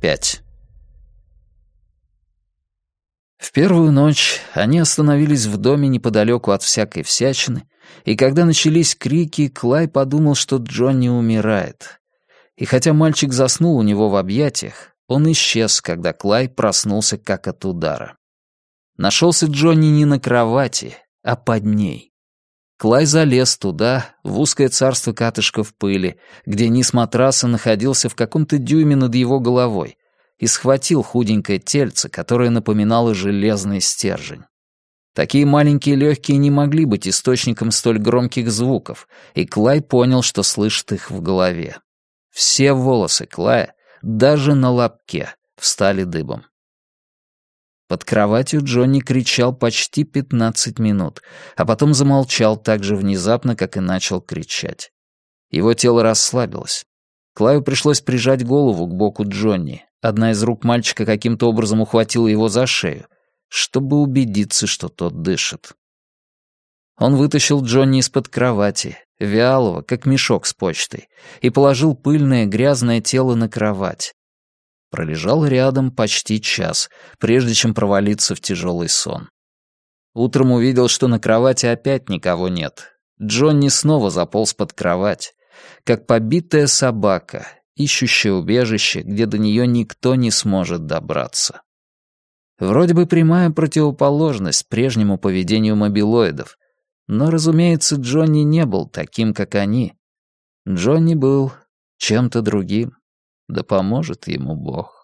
5 В первую ночь они остановились в доме неподалеку от всякой всячины, и когда начались крики, Клай подумал, что Джонни умирает. И хотя мальчик заснул у него в объятиях, он исчез, когда Клай проснулся как от удара. Нашелся Джонни не на кровати, а под ней. Клай залез туда, в узкое царство катышков пыли, где низ матраса находился в каком-то дюйме над его головой, и схватил худенькое тельце, которое напоминало железный стержень. Такие маленькие легкие не могли быть источником столь громких звуков, и Клай понял, что слышит их в голове. Все волосы Клая, даже на лобке, встали дыбом. Под кроватью Джонни кричал почти пятнадцать минут, а потом замолчал так же внезапно, как и начал кричать. Его тело расслабилось. Клаю пришлось прижать голову к боку Джонни. Одна из рук мальчика каким-то образом ухватила его за шею, чтобы убедиться, что тот дышит. Он вытащил Джонни из-под кровати, вялого, как мешок с почтой, и положил пыльное грязное тело на кровать. Пролежал рядом почти час, прежде чем провалиться в тяжелый сон. Утром увидел, что на кровати опять никого нет. Джонни снова заполз под кровать, как побитая собака, ищущая убежище, где до нее никто не сможет добраться. Вроде бы прямая противоположность прежнему поведению мобилоидов, но, разумеется, Джонни не был таким, как они. Джонни был чем-то другим. Да поможет ему Бог.